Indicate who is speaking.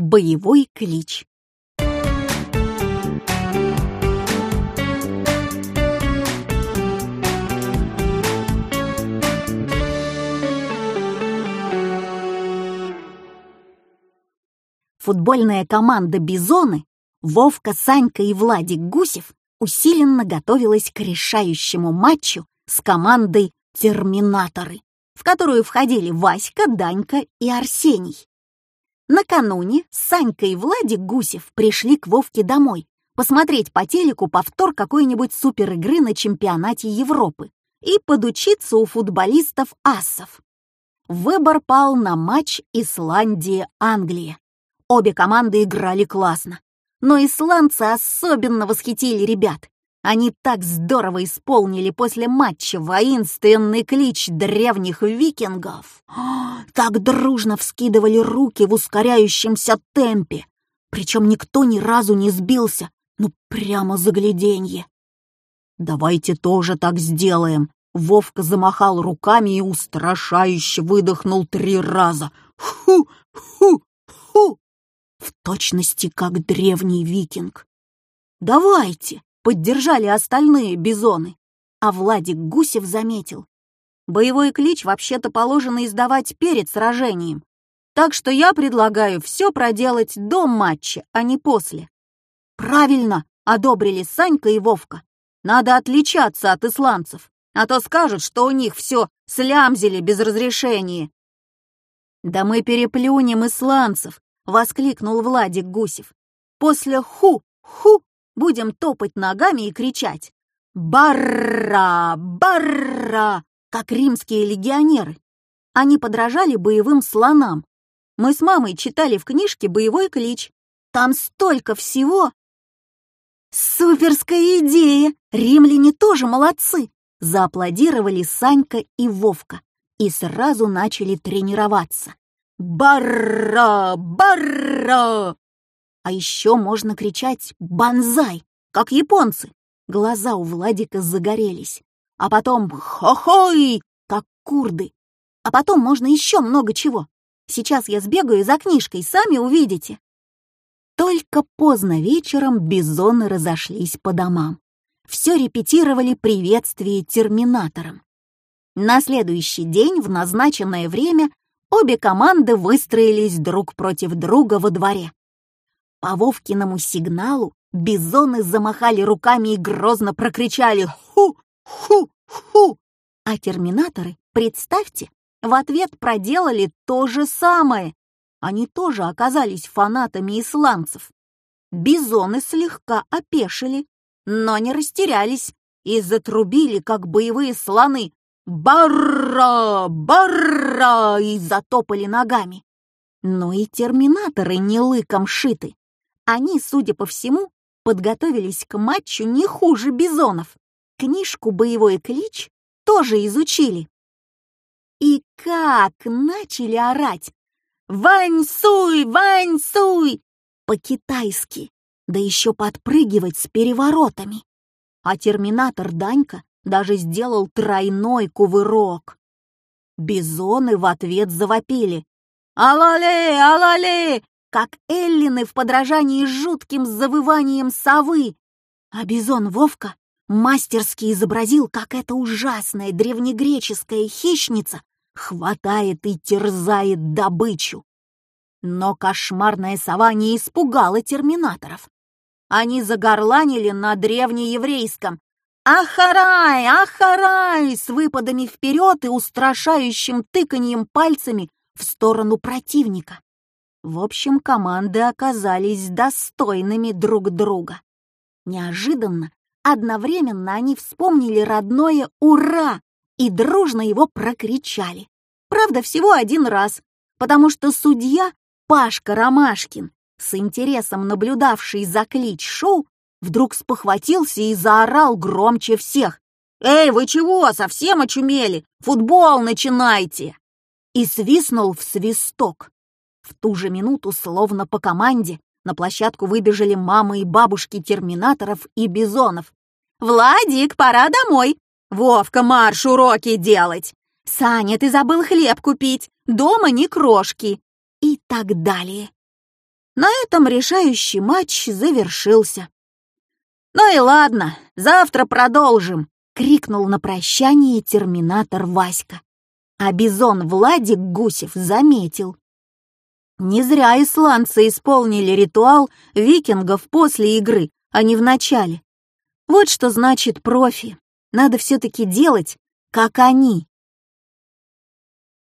Speaker 1: Боевой клич. Футбольная команда «Бизоны» Вовка, Санька и Владик Гусев усиленно готовилась к решающему матчу с командой «Терминаторы», в которую входили Васька, Данька и Арсений. Накануне Санька и Владик Гусев пришли к Вовке домой посмотреть по телеку повтор какой-нибудь суперигры на чемпионате Европы и подучиться у футболистов-ассов. Выбор пал на матч Исландия-Англия. Обе команды играли классно. Но исландцы особенно восхитили ребят. Они так здорово исполнили после матча воинственный клич древних викингов. Так дружно вскидывали руки в ускоряющемся темпе. Причем никто ни разу не сбился, ну прямо загляденье. «Давайте тоже так сделаем», Вовка замахал руками и устрашающе выдохнул три раза. «Ху! Ху! Ху!» В точности, как древний викинг. «Давайте!» — поддержали остальные бизоны. А Владик Гусев заметил. Боевой клич вообще-то положено издавать перед сражением. Так что я предлагаю все проделать до матча, а не после. Правильно, одобрили Санька и Вовка. Надо отличаться от исландцев, а то скажут, что у них все слямзили без разрешения. Да мы переплюнем исландцев, воскликнул Владик Гусев. После ху-ху будем топать ногами и кричать «Барра! Барра!» как римские легионеры. Они подражали боевым слонам. Мы с мамой читали в книжке «Боевой клич». Там столько всего. Суперская идея! Римляне тоже молодцы! Зааплодировали Санька и Вовка и сразу начали тренироваться. Барра! Барра! А еще можно кричать «Бонзай!», как японцы. Глаза у Владика загорелись а потом «хо-хой», как курды. А потом можно еще много чего. Сейчас я сбегаю за книжкой, сами увидите. Только поздно вечером бизоны разошлись по домам. Все репетировали приветствие терминаторам. На следующий день в назначенное время обе команды выстроились друг против друга во дворе. По Вовкиному сигналу бизоны замахали руками и грозно прокричали «Ху! Ху-ху! А терминаторы, представьте, в ответ проделали то же самое. Они тоже оказались фанатами исландцев. Бизоны слегка опешили, но не растерялись и затрубили, как боевые слоны. «Барра! Барра!» и затопали ногами. Но и терминаторы не лыком шиты. Они, судя по всему, подготовились к матчу не хуже бизонов книжку «Боевой клич» тоже изучили. И как начали орать «Вань-суй! Вань-суй!» по-китайски, да еще подпрыгивать с переворотами. А терминатор Данька даже сделал тройной кувырок. Бизоны в ответ завопили «Алале! Алале!» Как эллины в подражании жутким завыванием совы. А бизон Вовка мастерски изобразил, как эта ужасная древнегреческая хищница хватает и терзает добычу. Но кошмарная сова не испугала терминаторов. Они загорланили на древнееврейском «Ахарай! Ахарай!» с выпадами вперед и устрашающим тыканьем пальцами в сторону противника. В общем, команды оказались достойными друг друга. Неожиданно Одновременно они вспомнили родное «Ура!» и дружно его прокричали. Правда, всего один раз, потому что судья Пашка Ромашкин, с интересом наблюдавший за клич-шоу, вдруг спохватился и заорал громче всех. «Эй, вы чего, совсем очумели? Футбол начинайте!» И свистнул в свисток. В ту же минуту, словно по команде, на площадку выбежали мамы и бабушки терминаторов и бизонов. «Владик, пора домой! Вовка, марш уроки делать! Саня, ты забыл хлеб купить! Дома ни крошки!» И так далее. На этом решающий матч завершился. «Ну и ладно, завтра продолжим!» — крикнул на прощание терминатор Васька. А бизон Владик Гусев заметил. Не зря исландцы исполнили ритуал викингов после игры, а не в начале. Вот что значит профи. Надо все-таки делать, как они.